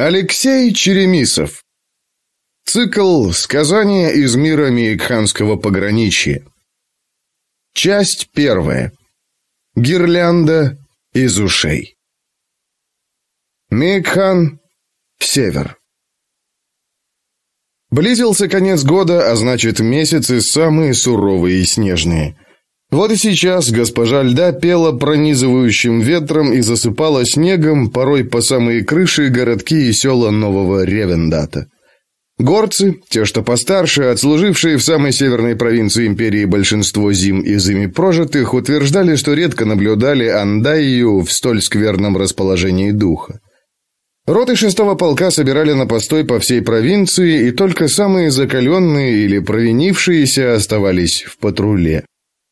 Алексей Черемисов. Цикл «Сказания из мира Мейкханского пограничья». Часть первая. Гирлянда из ушей. Мейкхан. Север. Близился конец года, а значит месяцы самые суровые и снежные – вот и сейчас госпожа льда пела пронизывающим ветром и засыпала снегом порой по самые крыши городки и села нового Ревендата. Горцы, те, что постарше, отслужившие в самой северной провинции империи большинство зим и зими прожитых, утверждали, что редко наблюдали Андайю в столь скверном расположении духа. Роты шестого полка собирали на постой по всей провинции, и только самые закаленные или провинившиеся оставались в патруле.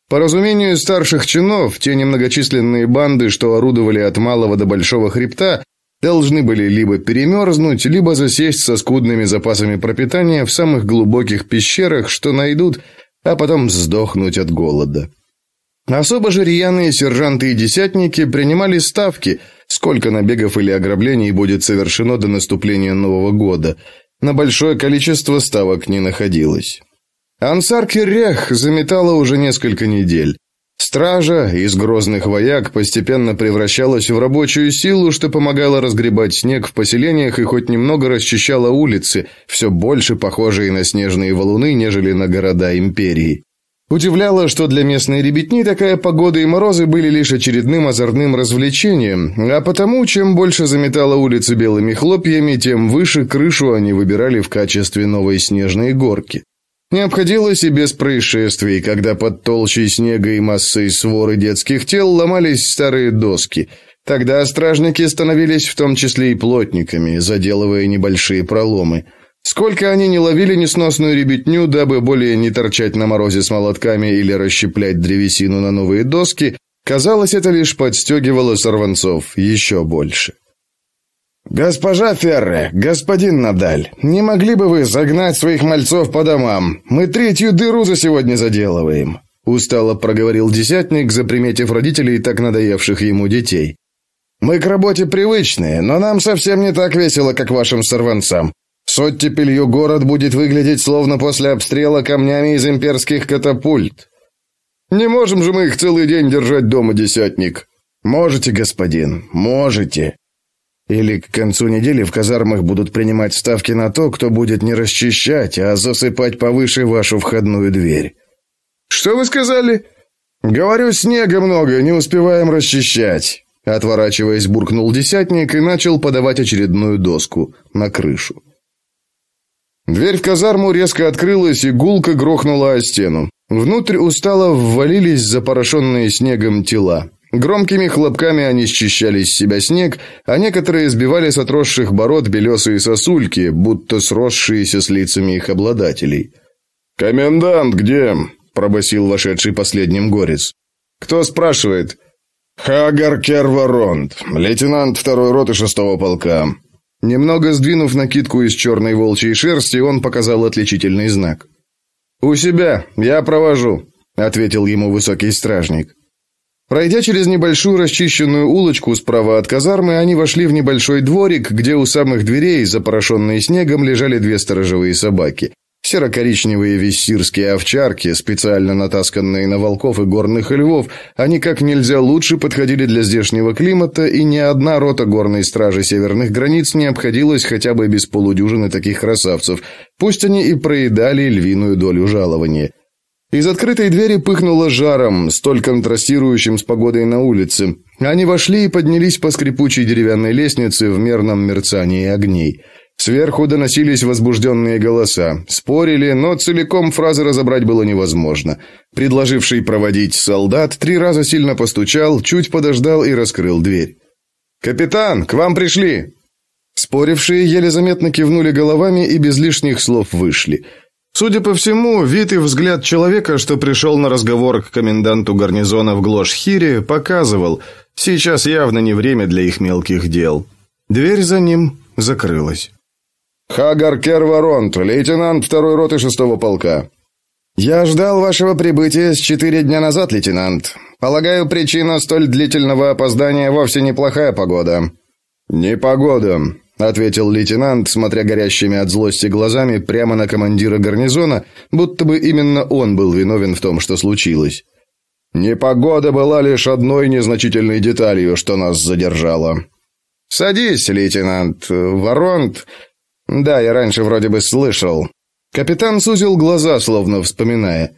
По разумению старших чинов, те немногочисленные банды, что орудовали от малого до большого хребта, должны были либо перемерзнуть, либо засесть со скудными запасами пропитания в самых глубоких пещерах, что найдут, а потом сдохнуть от голода. Особо же рьяные сержанты и десятники принимали ставки, сколько набегов или ограблений будет совершено до наступления Нового года. На большое количество ставок не находилось. Ансар Кирех заметала уже несколько недель. Стража из грозных вояк постепенно превращалась в рабочую силу, что помогала разгребать снег в поселениях и хоть немного расчищала улицы, все больше похожие на снежные валуны, нежели на города империи. Удивляло, что для местной ребятни такая погода и морозы были лишь очередным озорным развлечением, а потому, чем больше заметала улицы белыми хлопьями, тем выше крышу они выбирали в качестве новой снежной горки. Не обходилось и без происшествий, когда под толщей снега и массой своры детских тел ломались старые доски. Тогда стражники становились в том числе и плотниками, заделывая небольшие проломы. Сколько они не ловили несносную ребятню, дабы более не торчать на морозе с молотками или расщеплять древесину на новые доски, казалось, это лишь подстегивало сорванцов еще больше. «Госпожа Ферре, господин Надаль, не могли бы вы загнать своих мальцов по домам? Мы третью дыру за сегодня заделываем», — устало проговорил десятник, заприметив родителей так надоевших ему детей. «Мы к работе привычные, но нам совсем не так весело, как вашим сорванцам. С оттепелью город будет выглядеть словно после обстрела камнями из имперских катапульт». «Не можем же мы их целый день держать дома, десятник». «Можете, господин, можете», или к концу недели в казармах будут принимать ставки на то, кто будет не расчищать, а засыпать повыше вашу входную дверь. Что вы сказали? Говорю, снега много, не успеваем расчищать. Отворачиваясь, буркнул десятник и начал подавать очередную доску на крышу. Дверь в казарму резко открылась и гулко грохнула о стену. Внутрь устало ввалились запорошенные снегом тела. Громкими хлопками они счищали с себя снег, а некоторые сбивали с отросших бород белесые сосульки, будто сросшиеся с лицами их обладателей. «Комендант где?» – пробасил вошедший последним горец. «Кто спрашивает?» «Хагар Керваронт, лейтенант второй роты шестого полка». Немного сдвинув накидку из черной волчьей шерсти, он показал отличительный знак. «У себя, я провожу», — ответил ему высокий стражник. Пройдя через небольшую расчищенную улочку справа от казармы, они вошли в небольшой дворик, где у самых дверей, запорошенные снегом, лежали две сторожевые собаки. Серо-коричневые вестирские овчарки, специально натасканные на волков и горных львов, они как нельзя лучше подходили для здешнего климата, и ни одна рота горной стражи северных границ не обходилась хотя бы без полудюжины таких красавцев, пусть они и проедали львиную долю жалования. Из открытой двери пыхнуло жаром, столь контрастирующим с погодой на улице. Они вошли и поднялись по скрипучей деревянной лестнице в мерном мерцании огней. Сверху доносились возбужденные голоса. Спорили, но целиком фразы разобрать было невозможно. Предложивший проводить солдат три раза сильно постучал, чуть подождал и раскрыл дверь. «Капитан, к вам пришли!» Спорившие еле заметно кивнули головами и без лишних слов вышли – Судя по всему, вид и взгляд человека, что пришел на разговор к коменданту гарнизона в Глошхире, показывал, сейчас явно не время для их мелких дел. Дверь за ним закрылась. «Хагар Керваронт, лейтенант второй роты шестого полка». «Я ждал вашего прибытия с четыре дня назад, лейтенант. Полагаю, причина столь длительного опоздания вовсе неплохая погода». «Не погода ответил лейтенант, смотря горящими от злости глазами прямо на командира гарнизона, будто бы именно он был виновен в том, что случилось. Непогода была лишь одной незначительной деталью, что нас задержало. Садись, лейтенант Воронт. Да, я раньше вроде бы слышал. Капитан сузил глаза, словно вспоминая.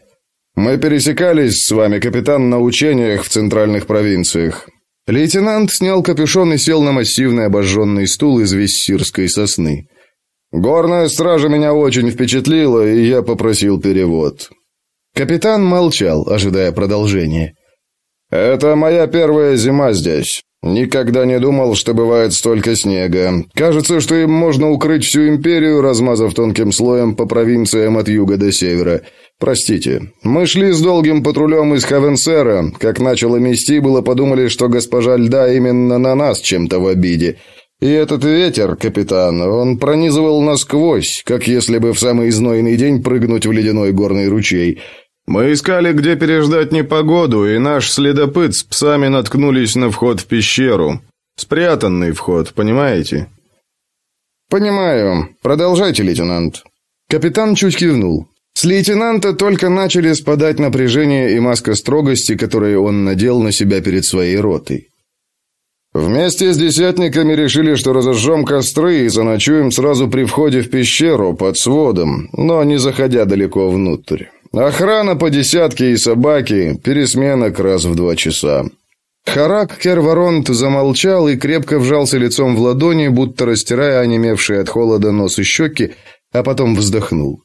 Мы пересекались с вами, капитан, на учениях в центральных провинциях. Лейтенант снял капюшон и сел на массивный обожженный стул из виссирской сосны. «Горная стража меня очень впечатлила, и я попросил перевод». Капитан молчал, ожидая продолжения. «Это моя первая зима здесь. Никогда не думал, что бывает столько снега. Кажется, что им можно укрыть всю империю, размазав тонким слоем по провинциям от юга до севера. «Простите, мы шли с долгим патрулем из Хавенсера. Как начало мести, было подумали, что госпожа льда именно на нас чем-то в обиде. И этот ветер, капитан, он пронизывал насквозь, как если бы в самый знойный день прыгнуть в ледяной горный ручей. Мы искали, где переждать непогоду, и наш следопыт с псами наткнулись на вход в пещеру. Спрятанный вход, понимаете?» «Понимаю. Продолжайте, лейтенант». Капитан чуть кивнул. С лейтенанта только начали спадать напряжение и маска строгости, которую он надел на себя перед своей ротой. Вместе с десятниками решили, что разожжем костры и заночуем сразу при входе в пещеру под сводом, но не заходя далеко внутрь. Охрана по десятке и собаки, пересменок раз в два часа. Харак Керваронт замолчал и крепко вжался лицом в ладони, будто растирая онемевшие от холода нос и щеки, а потом вздохнул.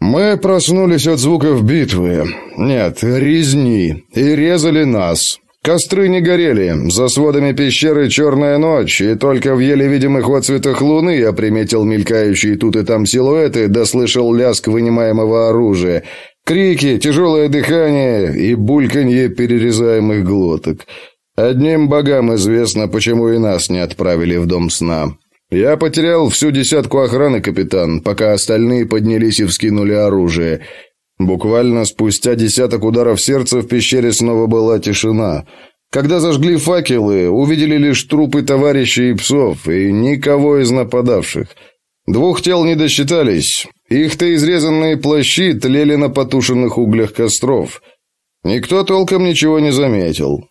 Мы проснулись от звуков битвы. Нет, резни. И резали нас. Костры не горели. За сводами пещеры черная ночь, и только в еле видимых отцветах луны я приметил мелькающие тут и там силуэты, да слышал лязг вынимаемого оружия. Крики, тяжелое дыхание и бульканье перерезаемых глоток. Одним богам известно, почему и нас не отправили в дом сна. «Я потерял всю десятку охраны, капитан, пока остальные поднялись и вскинули оружие. Буквально спустя десяток ударов сердца в пещере снова была тишина. Когда зажгли факелы, увидели лишь трупы товарищей и псов, и никого из нападавших. Двух тел не досчитались. Их-то изрезанные плащи тлели на потушенных углях костров. Никто толком ничего не заметил».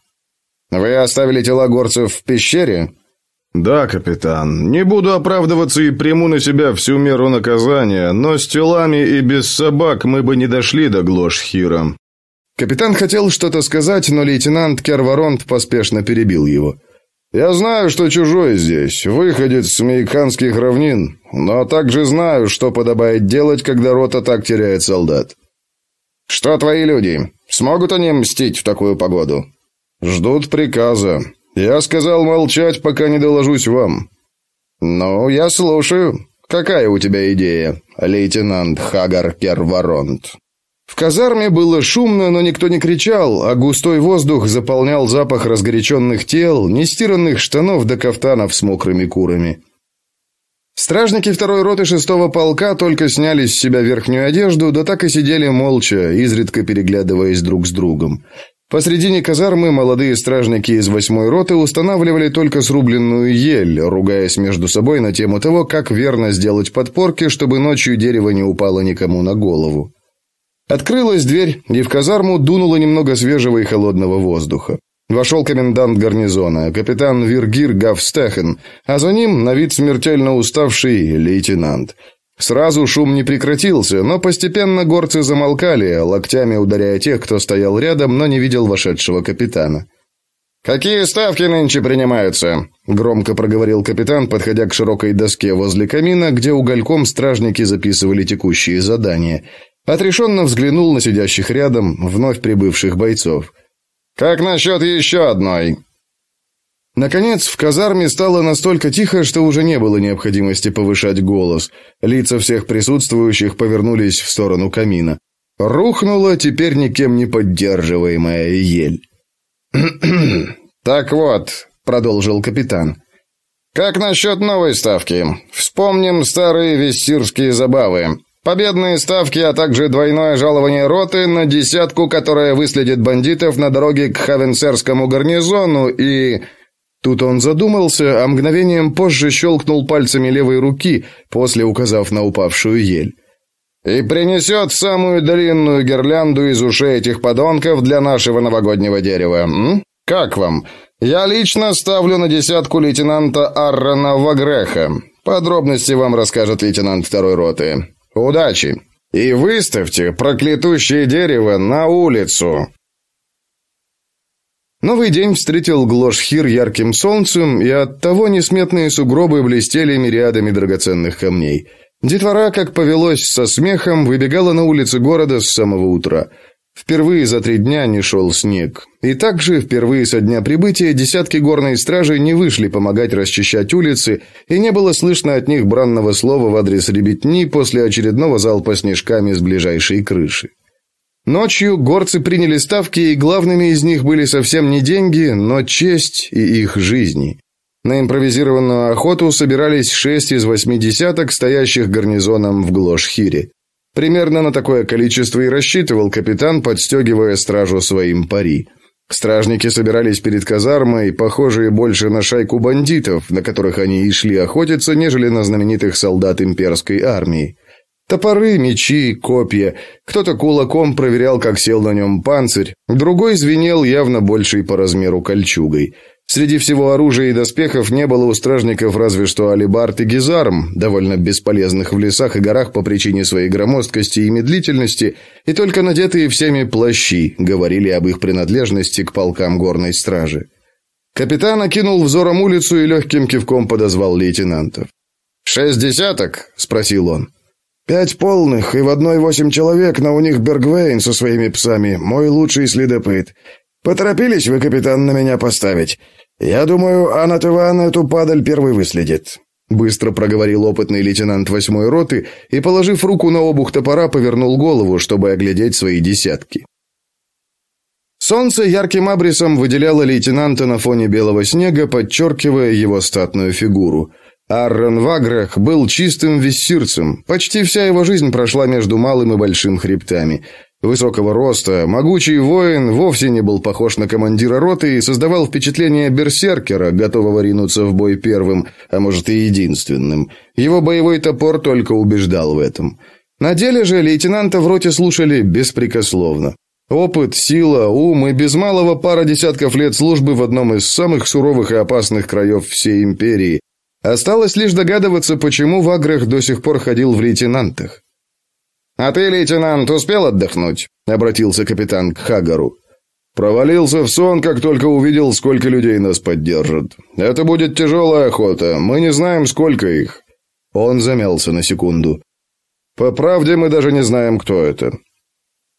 «Вы оставили тела горцев в пещере?» «Да, капитан, не буду оправдываться и приму на себя всю меру наказания, но с телами и без собак мы бы не дошли до Глошхира». Капитан хотел что-то сказать, но лейтенант Керворонт поспешно перебил его. «Я знаю, что чужой здесь, выходец с мейканских равнин, но также знаю, что подобает делать, когда рота так теряет солдат». «Что твои люди? Смогут они мстить в такую погоду?» «Ждут приказа», «Я сказал молчать, пока не доложусь вам». «Ну, я слушаю. Какая у тебя идея, лейтенант Хагар Керваронт?» В казарме было шумно, но никто не кричал, а густой воздух заполнял запах разгоряченных тел, нестиранных штанов до да кафтанов с мокрыми курами. Стражники второй роты шестого полка только сняли с себя верхнюю одежду, да так и сидели молча, изредка переглядываясь друг с другом. Посредине казармы молодые стражники из восьмой роты устанавливали только срубленную ель, ругаясь между собой на тему того, как верно сделать подпорки, чтобы ночью дерево не упало никому на голову. Открылась дверь, и в казарму дунуло немного свежего и холодного воздуха. Вошел комендант гарнизона, капитан Виргир Гавстехен, а за ним на вид смертельно уставший лейтенант – Сразу шум не прекратился, но постепенно горцы замолкали, локтями ударяя тех, кто стоял рядом, но не видел вошедшего капитана. «Какие ставки нынче принимаются?» — громко проговорил капитан, подходя к широкой доске возле камина, где угольком стражники записывали текущие задания. Отрешенно взглянул на сидящих рядом, вновь прибывших бойцов. «Как насчет еще одной?» Наконец, в казарме стало настолько тихо, что уже не было необходимости повышать голос. Лица всех присутствующих повернулись в сторону камина. Рухнула теперь никем не поддерживаемая ель. «Так вот», — продолжил капитан, — «как насчет новой ставки? Вспомним старые вестирские забавы. Победные ставки, а также двойное жалование роты на десятку, которая выследит бандитов на дороге к Хавенсерскому гарнизону и...» Тут он задумался, а мгновением позже щелкнул пальцами левой руки, после указав на упавшую ель. «И принесет самую длинную гирлянду из ушей этих подонков для нашего новогоднего дерева. М? Как вам? Я лично ставлю на десятку лейтенанта Аррона Вагреха. Подробности вам расскажет лейтенант второй роты. Удачи! И выставьте проклятущее дерево на улицу!» Новый день встретил Глошхир ярким солнцем, и оттого несметные сугробы блестели мириадами драгоценных камней. Детвора, как повелось со смехом, выбегала на улицы города с самого утра. Впервые за три дня не шел снег. И также впервые со дня прибытия десятки горной стражи не вышли помогать расчищать улицы, и не было слышно от них бранного слова в адрес ребятни после очередного залпа снежками с ближайшей крыши. Ночью горцы приняли ставки, и главными из них были совсем не деньги, но честь и их жизни. На импровизированную охоту собирались шесть из восьми десяток, стоящих гарнизоном в Глошхире. Примерно на такое количество и рассчитывал капитан, подстегивая стражу своим пари. Стражники собирались перед казармой, похожие больше на шайку бандитов, на которых они и шли охотиться, нежели на знаменитых солдат имперской армии. Топоры, мечи, копья. Кто-то кулаком проверял, как сел на нем панцирь. Другой звенел явно большей по размеру кольчугой. Среди всего оружия и доспехов не было у стражников разве что алибард и гизарм, довольно бесполезных в лесах и горах по причине своей громоздкости и медлительности, и только надетые всеми плащи говорили об их принадлежности к полкам горной стражи. Капитан окинул взором улицу и легким кивком подозвал лейтенантов. «Шесть десяток?» – спросил он. Пять полных и в одной восемь человек, но у них Бергвейн со своими псами, мой лучший следопыт. Поторопились вы, капитан, на меня поставить. Я думаю, Анат Иван эту падаль первый выследит». Быстро проговорил опытный лейтенант восьмой роты и, положив руку на обух топора, повернул голову, чтобы оглядеть свои десятки. Солнце ярким абрисом выделяло лейтенанта на фоне белого снега, подчеркивая его статную фигуру – Аррон Ваграх был чистым виссирцем. Почти вся его жизнь прошла между малым и большим хребтами. Высокого роста, могучий воин вовсе не был похож на командира роты и создавал впечатление берсеркера, готового ринуться в бой первым, а может и единственным. Его боевой топор только убеждал в этом. На деле же лейтенанта в роте слушали беспрекословно. Опыт, сила, ум и без малого пара десятков лет службы в одном из самых суровых и опасных краев всей империи, Осталось лишь догадываться, почему в Ваграх до сих пор ходил в лейтенантах. «А ты, лейтенант, успел отдохнуть?» — обратился капитан к Хагару. «Провалился в сон, как только увидел, сколько людей нас поддержат. Это будет тяжелая охота, мы не знаем, сколько их». Он замялся на секунду. «По правде, мы даже не знаем, кто это.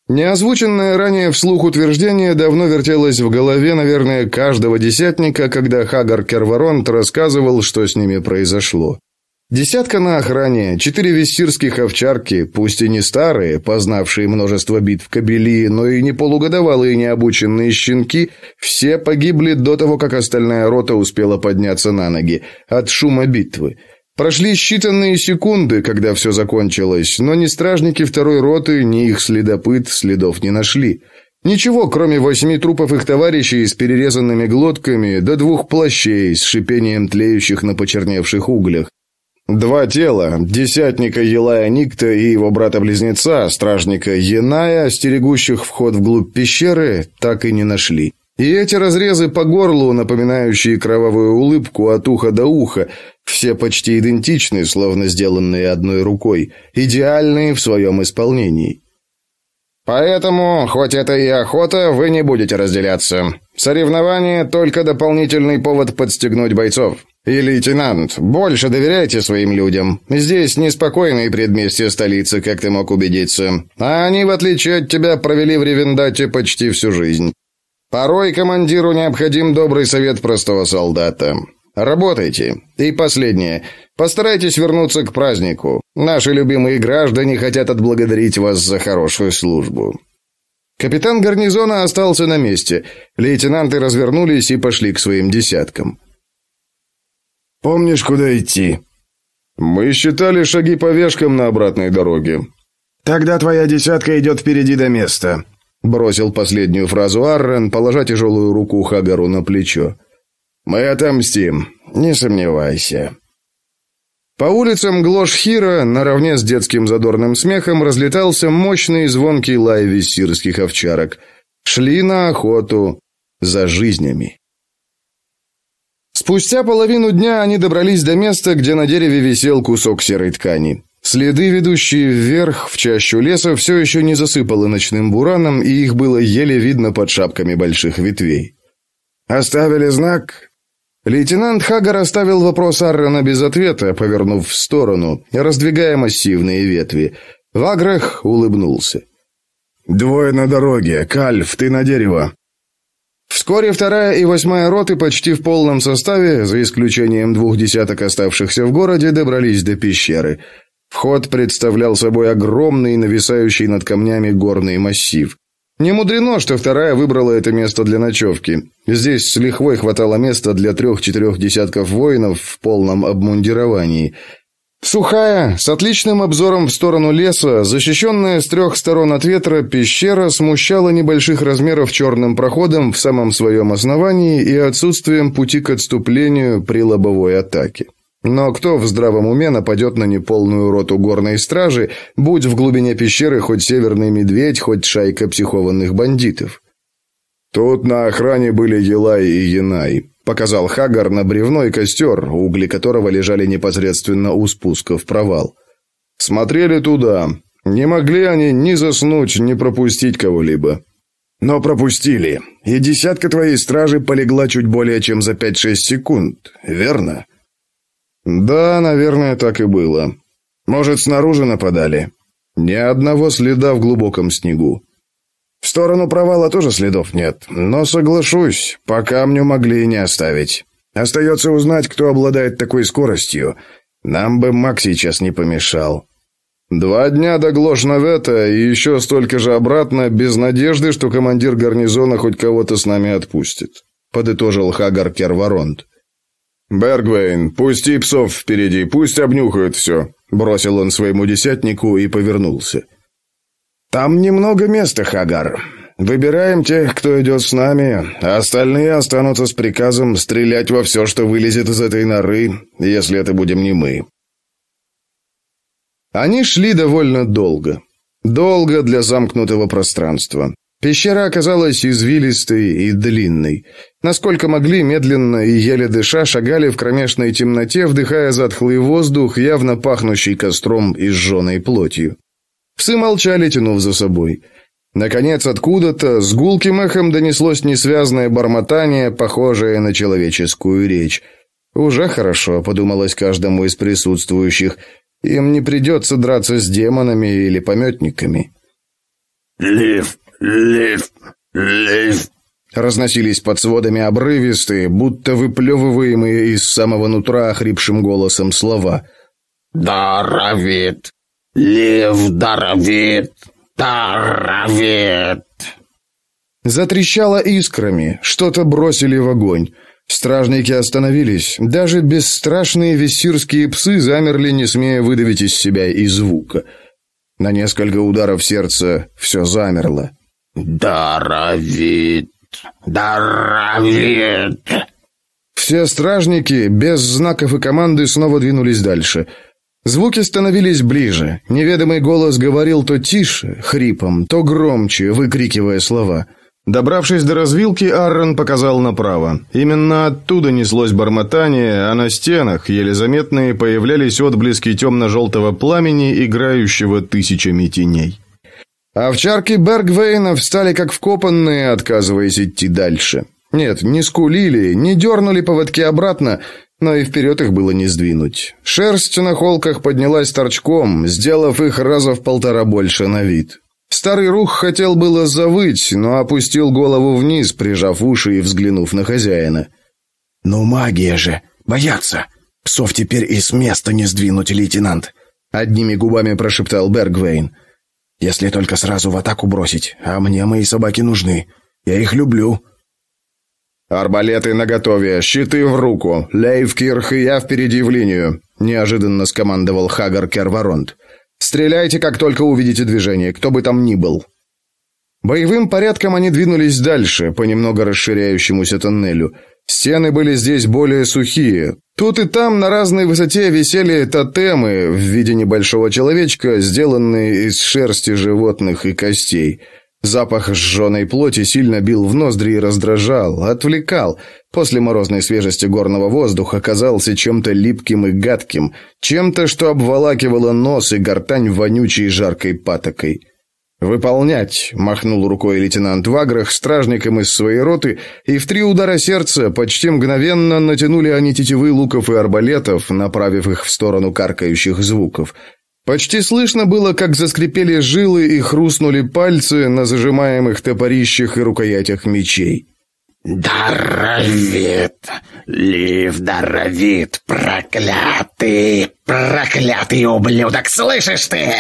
Неозвученное ранее вслух утверждение давно вертелось в голове, наверное, каждого десятника, когда Хагар Керваронт рассказывал, что с ними произошло. Десятка на охране, четыре вестирских овчарки, пусть и не старые, познавшие множество битв кобели, но и не полугодовалые необученные щенки, все погибли до того, как остальная рота успела подняться на ноги от шума битвы. Прошли считанные секунды, когда все закончилось, но ни стражники второй роты, ни их следопыт следов не нашли. Ничего, кроме восьми трупов их товарищей с перерезанными глотками, до да двух плащей с шипением тлеющих на почерневших углях. Два тела, десятника Елая Никта и его брата-близнеца, стражника Еная, стерегущих вход вглубь пещеры, так и не нашли. И эти разрезы по горлу, напоминающие кровавую улыбку от уха до уха, все почти идентичны, словно сделанные одной рукой, идеальные в своем исполнении. Поэтому, хоть это и охота, вы не будете разделяться. Соревнование – только дополнительный повод подстегнуть бойцов. И, лейтенант, больше доверяйте своим людям. Здесь неспокойные предместья столицы, как ты мог убедиться. А они, в отличие от тебя, провели в Ревендате почти всю жизнь. Порой командиру необходим добрый совет простого солдата. Работайте. И последнее. Постарайтесь вернуться к празднику. Наши любимые граждане хотят отблагодарить вас за хорошую службу. Капитан гарнизона остался на месте. Лейтенанты развернулись и пошли к своим десяткам. Помнишь, куда идти? Мы считали шаги по вешкам на обратной дороге. Тогда твоя десятка идет впереди до места. Бросил последнюю фразу Аррен, положа тяжелую руку Хагару на плечо. Мы отомстим, не сомневайся. По улицам Глошхира наравне с детским задорным смехом разлетался мощный звонкий лай виссирских овчарок. Шли на охоту за жизнями. Спустя половину дня они добрались до места, где на дереве висел кусок серой ткани. Следы, ведущие вверх в чащу леса, все еще не засыпало ночным бураном, и их было еле видно под шапками больших ветвей. «Оставили знак?» Лейтенант Хаггар оставил вопрос Аррена без ответа, повернув в сторону, раздвигая массивные ветви. Вагрех улыбнулся. «Двое на дороге. Кальф, ты на дерево». Вскоре вторая и восьмая роты почти в полном составе, за исключением двух десяток оставшихся в городе, добрались до пещеры. Вход представлял собой огромный, нависающий над камнями горный массив. Не мудрено, что вторая выбрала это место для ночевки. Здесь с лихвой хватало места для трех-четырех десятков воинов в полном обмундировании. Сухая, с отличным обзором в сторону леса, защищенная с трех сторон от ветра, пещера смущала небольших размеров черным проходом в самом своем основании и отсутствием пути к отступлению при лобовой атаке. Но кто в здравом уме нападет на неполную роту горной стражи, будь в глубине пещеры хоть северный медведь, хоть шайка психованных бандитов? Тут на охране были Елай и Янай, показал Хагар на бревной костер, угли которого лежали непосредственно у спуска в провал. Смотрели туда. Не могли они ни заснуть, ни пропустить кого-либо. Но пропустили. И десятка твоей стражи полегла чуть более чем за пять-шесть секунд, верно? Да, наверное, так и было. Может, снаружи нападали? Ни одного следа в глубоком снегу. В сторону провала тоже следов нет, но соглашусь, по камню могли и не оставить. Остается узнать, кто обладает такой скоростью. Нам бы Мак сейчас не помешал. Два дня до Глошновета и еще столько же обратно, без надежды, что командир гарнизона хоть кого-то с нами отпустит», — подытожил Хагар Керваронт. «Бергвейн, пусти псов впереди, пусть обнюхают все», — бросил он своему десятнику и повернулся. «Там немного места, Хагар. Выбираем тех, кто идет с нами, а остальные останутся с приказом стрелять во все, что вылезет из этой норы, если это будем не мы». Они шли довольно долго. Долго для замкнутого пространства. Пещера оказалась извилистой и длинной. Насколько могли, медленно и еле дыша, шагали в кромешной темноте, вдыхая затхлый воздух, явно пахнущий костром и сжженной плотью. Псы молчали, тянув за собой. Наконец, откуда-то с гулким эхом донеслось несвязное бормотание, похожее на человеческую речь. «Уже хорошо», — подумалось каждому из присутствующих. «Им не придется драться с демонами или пометниками». «Лив, Лев, Лев! Разносились под сводами обрывистые, будто выплевываемые из самого нутра охрипшим голосом слова. «Даровит! Лев даровит! Даровит!» Затрещало искрами, что-то бросили в огонь. Стражники остановились, даже бесстрашные вессирские псы замерли, не смея выдавить из себя и звука. На несколько ударов сердца все замерло. «Даровит! Даровит!» Все стражники, без знаков и команды, снова двинулись дальше. Звуки становились ближе. Неведомый голос говорил то тише, хрипом, то громче, выкрикивая слова. Добравшись до развилки, Аррон показал направо. Именно оттуда неслось бормотание, а на стенах, еле заметные, появлялись отблески темно-желтого пламени, играющего тысячами теней. А овчарки Бергвейна встали как вкопанные, отказываясь идти дальше. Нет, не скулили, не дернули поводки обратно, но и вперед их было не сдвинуть. Шерсть на холках поднялась торчком, сделав их раза в полтора больше на вид. Старый рух хотел было завыть, но опустил голову вниз, прижав уши и взглянув на хозяина. «Ну магия же! Боятся! Псов теперь и с места не сдвинуть, лейтенант!» Одними губами прошептал Бергвейн. Если только сразу в атаку бросить, а мне мои собаки нужны. Я их люблю». «Арбалеты наготове, щиты в руку, Лейвкирх и я впереди в линию», — неожиданно скомандовал Хагар Керваронт. «Стреляйте, как только увидите движение, кто бы там ни был». Боевым порядком они двинулись дальше, по немного расширяющемуся тоннелю — Стены были здесь более сухие. Тут и там на разной высоте висели тотемы в виде небольшого человечка, сделанные из шерсти животных и костей. Запах сжженной плоти сильно бил в ноздри и раздражал, отвлекал. После морозной свежести горного воздуха казался чем-то липким и гадким, чем-то, что обволакивало нос и гортань вонючей жаркой патокой. «Выполнять!» — махнул рукой лейтенант Ваграх стражником из своей роты, и в три удара сердца почти мгновенно натянули они тетивы луков и арбалетов, направив их в сторону каркающих звуков. Почти слышно было, как заскрипели жилы и хрустнули пальцы на зажимаемых топорищах и рукоятях мечей. «Даровит! Лив Даровит! Проклятый! Проклятый ублюдок! Слышишь ты?»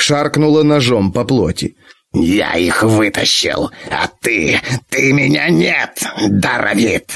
шаркнула ножом по плоти. «Я их вытащил, а ты... ты меня нет, даровит!»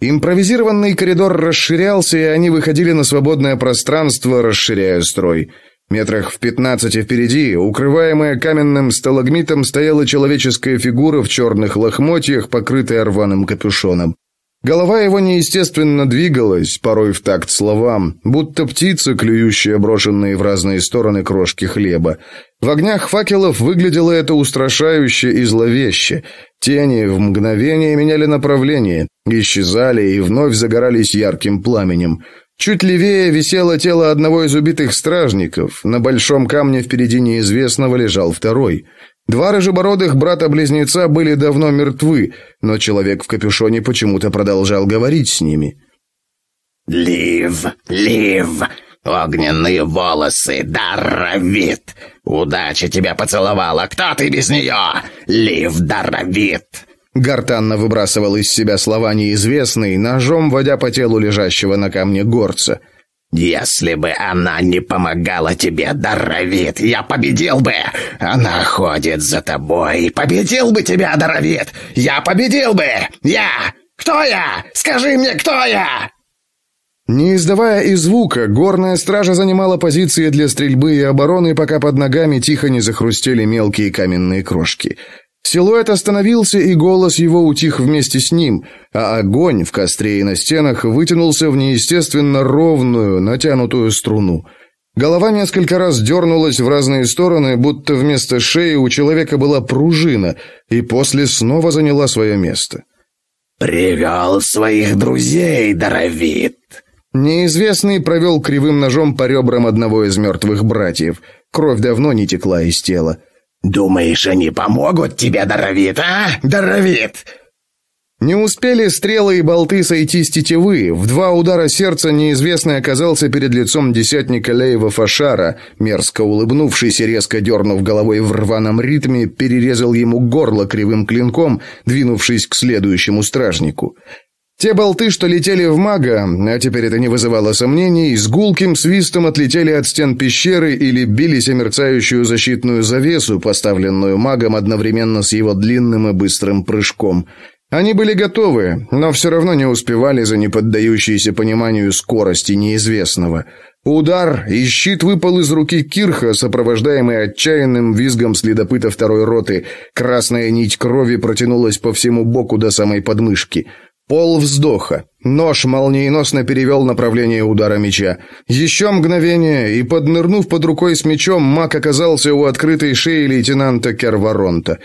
Импровизированный коридор расширялся, и они выходили на свободное пространство, расширяя строй. Метрах в пятнадцати впереди, укрываемая каменным сталагмитом, стояла человеческая фигура в черных лохмотьях, покрытая рваным капюшоном. Голова его неестественно двигалась, порой в такт словам, будто птица, клюющая брошенные в разные стороны крошки хлеба. В огнях факелов выглядело это устрашающе и зловеще. Тени в мгновение меняли направление, исчезали и вновь загорались ярким пламенем. Чуть левее висело тело одного из убитых стражников, на большом камне впереди неизвестного лежал второй. Два рыжебородых брата-близнеца были давно мертвы, но человек в капюшоне почему-то продолжал говорить с ними. «Лив! Лив! Огненные волосы! Даровит! Удача тебя поцеловала! Кто ты без нее? Лив Даровит!» Гортанно выбрасывал из себя слова неизвестные, ножом водя по телу лежащего на камне горца – «Если бы она не помогала тебе, Даровит, я победил бы! Она ходит за тобой! Победил бы тебя, Даровит! Я победил бы! Я! Кто я? Скажи мне, кто я!» Не издавая и звука, горная стража занимала позиции для стрельбы и обороны, пока под ногами тихо не захрустели мелкие каменные крошки. Силуэт остановился, и голос его утих вместе с ним, а огонь в костре и на стенах вытянулся в неестественно ровную, натянутую струну. Голова несколько раз дернулась в разные стороны, будто вместо шеи у человека была пружина, и после снова заняла свое место. «Привел своих друзей, Даровит!» Неизвестный провел кривым ножом по ребрам одного из мертвых братьев. Кровь давно не текла из тела. «Думаешь, они помогут тебе, Доровит, а, Доровит?» Не успели стрелы и болты сойти с тетивы. В два удара сердца неизвестный оказался перед лицом десятника Леева Фашара. Мерзко улыбнувшийся, резко дернув головой в рваном ритме, перерезал ему горло кривым клинком, двинувшись к следующему стражнику. Те болты, что летели в мага, а теперь это не вызывало сомнений, с гулким свистом отлетели от стен пещеры или бились о мерцающую защитную завесу, поставленную магом одновременно с его длинным и быстрым прыжком. Они были готовы, но все равно не успевали за неподдающейся пониманию скорости неизвестного. Удар, и щит выпал из руки Кирха, сопровождаемый отчаянным визгом следопыта второй роты. Красная нить крови протянулась по всему боку до самой подмышки. Пол вздоха. Нож молниеносно перевел направление удара меча. Еще мгновение, и, поднырнув под рукой с мечом, маг оказался у открытой шеи лейтенанта Керваронта.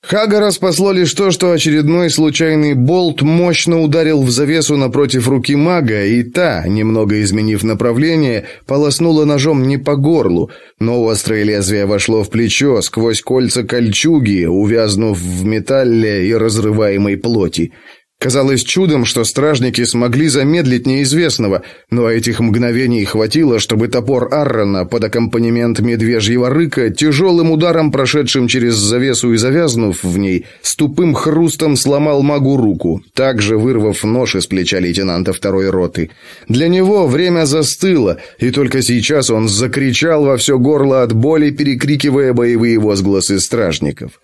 Хагара спасло лишь то, что очередной случайный болт мощно ударил в завесу напротив руки мага, и та, немного изменив направление, полоснула ножом не по горлу, но острое лезвие вошло в плечо сквозь кольца кольчуги, увязнув в металле и разрываемой плоти. Казалось чудом, что стражники смогли замедлить неизвестного, но этих мгновений хватило, чтобы топор Аррона под аккомпанемент медвежьего рыка, тяжелым ударом прошедшим через завесу и завязнув в ней, с тупым хрустом сломал магу руку, также вырвав нож из плеча лейтенанта второй роты. Для него время застыло, и только сейчас он закричал во все горло от боли, перекрикивая боевые возгласы стражников.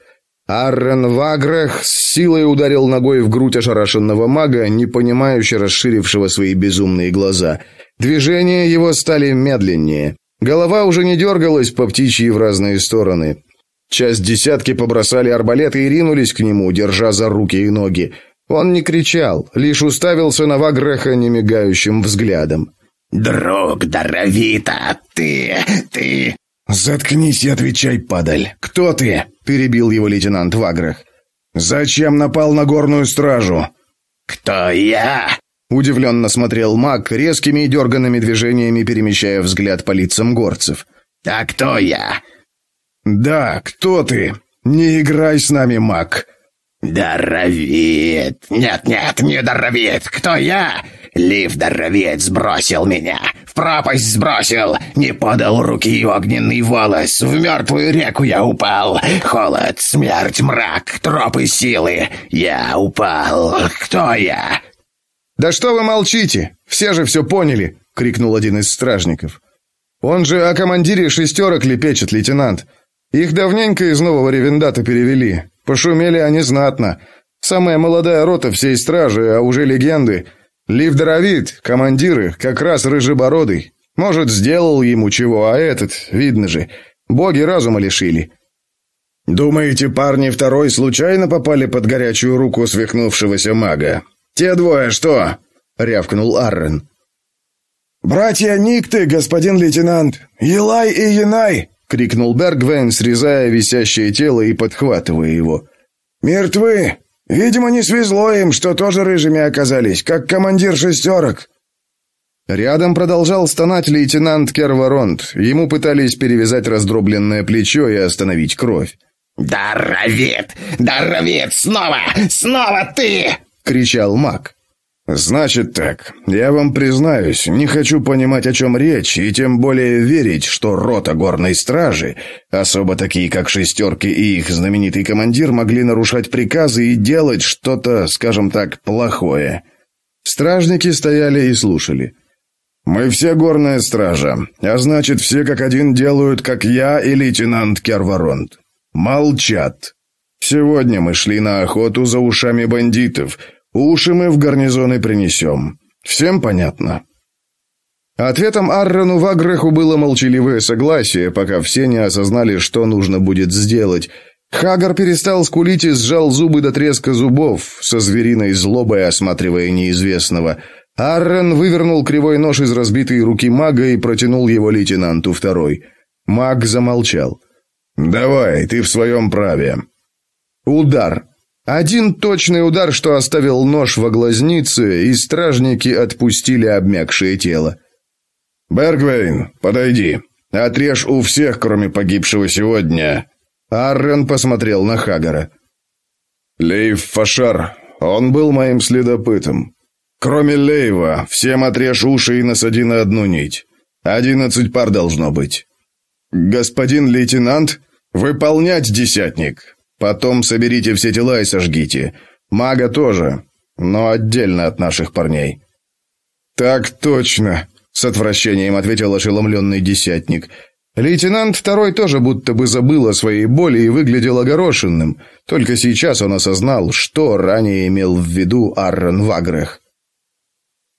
Аррен Вагрех с силой ударил ногой в грудь ошарашенного мага, не понимающего расширившего свои безумные глаза. Движения его стали медленнее. Голова уже не дергалась по птичьи в разные стороны. Часть десятки побросали арбалеты и ринулись к нему, держа за руки и ноги. Он не кричал, лишь уставился на Вагреха немигающим взглядом. «Друг Даровита, ты, ты «Заткнись и отвечай, падаль! Кто ты?» – перебил его лейтенант Ваграх. «Зачем напал на горную стражу?» «Кто я?» – удивленно смотрел маг, резкими и дерганными движениями перемещая взгляд по лицам горцев. «А кто я?» «Да, кто ты? Не играй с нами, маг!» «Даровит! Нет-нет, не даровит! Кто я?» «Лив даровит сбросил меня! В пропасть сбросил! Не подал руки огненный волос! В мертвую реку я упал! Холод, смерть, мрак, тропы силы! Я упал! Кто я?» «Да что вы молчите? Все же все поняли!» — крикнул один из стражников. «Он же о командире шестерок лепечет, лейтенант. Их давненько из Нового Ревендата перевели. Пошумели они знатно. Самая молодая рота всей стражи, а уже легенды. Лив Даровит, командиры, как раз рыжебородый. Может, сделал ему чего, а этот, видно же, боги разума лишили. Думаете, парни второй случайно попали под горячую руку свихнувшегося мага? Те двое что? рявкнул Аррен. Братья Никты, господин лейтенант, Елай и Янай, — крикнул Бергвейн, срезая висящее тело и подхватывая его. «Мертвы! Видимо, не свезло им, что тоже рыжими оказались, как командир шестерок!» Рядом продолжал стонать лейтенант Керваронт. Ему пытались перевязать раздробленное плечо и остановить кровь. «Даровед! Даровед! Снова! Снова ты!» — кричал Мак. «Значит так, я вам признаюсь, не хочу понимать, о чем речь, и тем более верить, что рота горной стражи, особо такие, как «шестерки» и их знаменитый командир, могли нарушать приказы и делать что-то, скажем так, плохое». Стражники стояли и слушали. «Мы все горная стража, а значит, все как один делают, как я и лейтенант Керваронт. Молчат. Сегодня мы шли на охоту за ушами бандитов». Уши мы в гарнизоны принесем. Всем понятно?» Ответом Аррону Вагреху было молчаливое согласие, пока все не осознали, что нужно будет сделать. Хагар перестал скулить и сжал зубы до треска зубов, со звериной злобой осматривая неизвестного. Аррен вывернул кривой нож из разбитой руки мага и протянул его лейтенанту второй. Маг замолчал. «Давай, ты в своем праве». Удар. Один точный удар, что оставил нож во глазнице, и стражники отпустили обмякшее тело. «Бергвейн, подойди. Отрежь у всех, кроме погибшего сегодня». Аррен посмотрел на Хагара. «Лейв Фашар, он был моим следопытом. Кроме Лейва, всем отрежь уши и насади на одну нить. Одиннадцать пар должно быть». «Господин лейтенант, выполнять десятник!» Потом соберите все тела и сожгите. Мага тоже, но отдельно от наших парней». «Так точно», — с отвращением ответил ошеломленный десятник. Лейтенант второй тоже будто бы забыл о своей боли и выглядел огорошенным. Только сейчас он осознал, что ранее имел в виду Аррон Вагрех.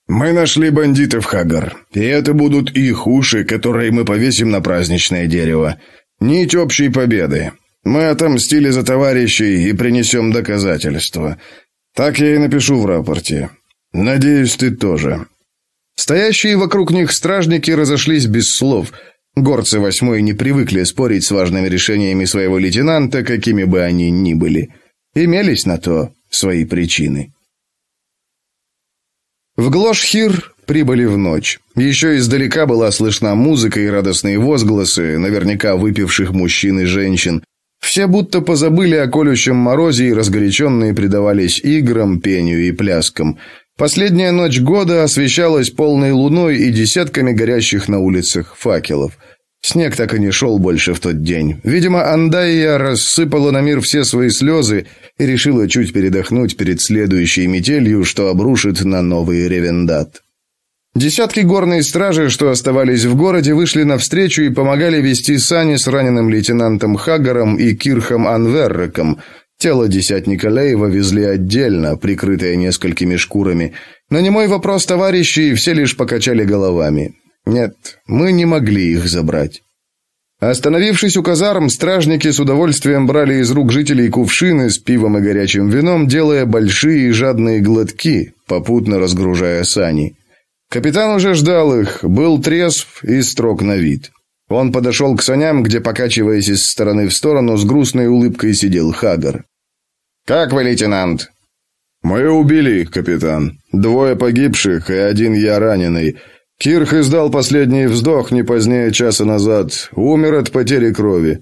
«Мы нашли бандитов, Хагар, и это будут их уши, которые мы повесим на праздничное дерево. Нить общей победы. Мы отомстили за товарищей и принесем доказательства. Так я и напишу в рапорте. Надеюсь, ты тоже». Стоящие вокруг них стражники разошлись без слов. Горцы восьмой не привыкли спорить с важными решениями своего лейтенанта, какими бы они ни были. Имелись на то свои причины. В Глошхир прибыли в ночь. Еще издалека была слышна музыка и радостные возгласы, наверняка выпивших мужчин и женщин. Все будто позабыли о колющем морозе и разгоряченные предавались играм, пению и пляскам. Последняя ночь года освещалась полной луной и десятками горящих на улицах факелов. Снег так и не шел больше в тот день. Видимо, Андайя рассыпала на мир все свои слезы и решила чуть передохнуть перед следующей метелью, что обрушит на новый ревендат. Десятки горной стражи, что оставались в городе, вышли навстречу и помогали вести сани с раненым лейтенантом Хагаром и Кирхом Анверреком. Тело десятника Лейва везли отдельно, прикрытое несколькими шкурами. На мой вопрос товарищей все лишь покачали головами. Нет, мы не могли их забрать. Остановившись у казарм, стражники с удовольствием брали из рук жителей кувшины с пивом и горячим вином, делая большие и жадные глотки, попутно разгружая сани. Капитан уже ждал их, был трезв и строг на вид. Он подошел к саням, где, покачиваясь из стороны в сторону, с грустной улыбкой сидел Хагар. «Как вы, лейтенант?» «Мы убили их, капитан. Двое погибших и один я раненый. Кирх издал последний вздох не позднее часа назад. Умер от потери крови.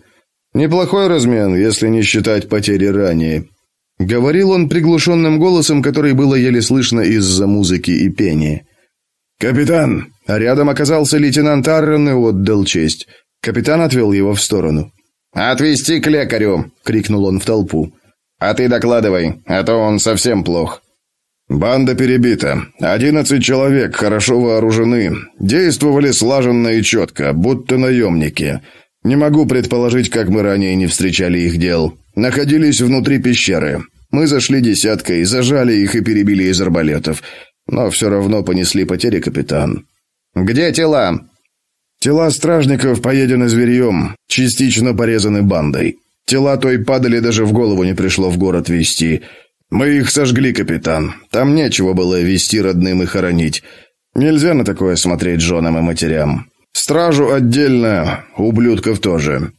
Неплохой размен, если не считать потери ранее». Говорил он приглушенным голосом, который было еле слышно из-за музыки и пения. «Капитан!» а Рядом оказался лейтенант Аррен и отдал честь. Капитан отвел его в сторону. «Отвести к лекарю!» — крикнул он в толпу. «А ты докладывай, а то он совсем плох». «Банда перебита. Одиннадцать человек, хорошо вооружены. Действовали слаженно и четко, будто наемники. Не могу предположить, как мы ранее не встречали их дел. Находились внутри пещеры. Мы зашли десяткой, зажали их и перебили из арбалетов но все равно понесли потери, капитан. Где тела? Тела стражников поедены зверьем, частично порезаны бандой. Тела той падали даже в голову не пришло в город вести. Мы их сожгли, капитан. Там нечего было вести родным и хоронить. Нельзя на такое смотреть женам и матерям. Стражу отдельно, ублюдков тоже.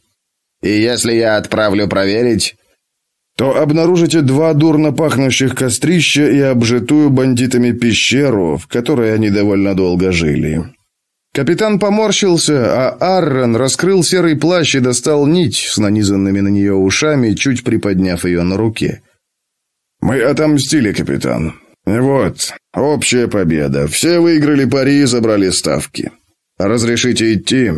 И если я отправлю проверить, то обнаружите два дурно пахнущих кострища и обжитую бандитами пещеру, в которой они довольно долго жили. Капитан поморщился, а Аррон раскрыл серый плащ и достал нить с нанизанными на нее ушами, чуть приподняв ее на руке. «Мы отомстили, капитан. Вот, общая победа. Все выиграли пари и забрали ставки. Разрешите идти?»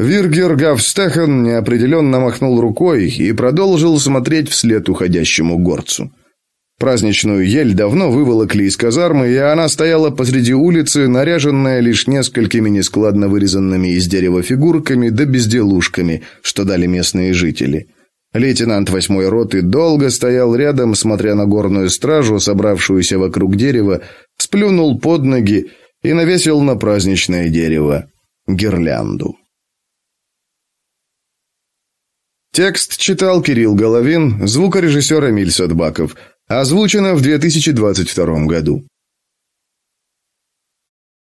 Виргер Гавстехен неопределенно махнул рукой и продолжил смотреть вслед уходящему горцу. Праздничную ель давно выволокли из казармы, и она стояла посреди улицы, наряженная лишь несколькими нескладно вырезанными из дерева фигурками да безделушками, что дали местные жители. Лейтенант восьмой роты долго стоял рядом, смотря на горную стражу, собравшуюся вокруг дерева, сплюнул под ноги и навесил на праздничное дерево гирлянду. Текст читал Кирилл Головин, звукорежиссер Эмиль Садбаков. Озвучено в 2022 году.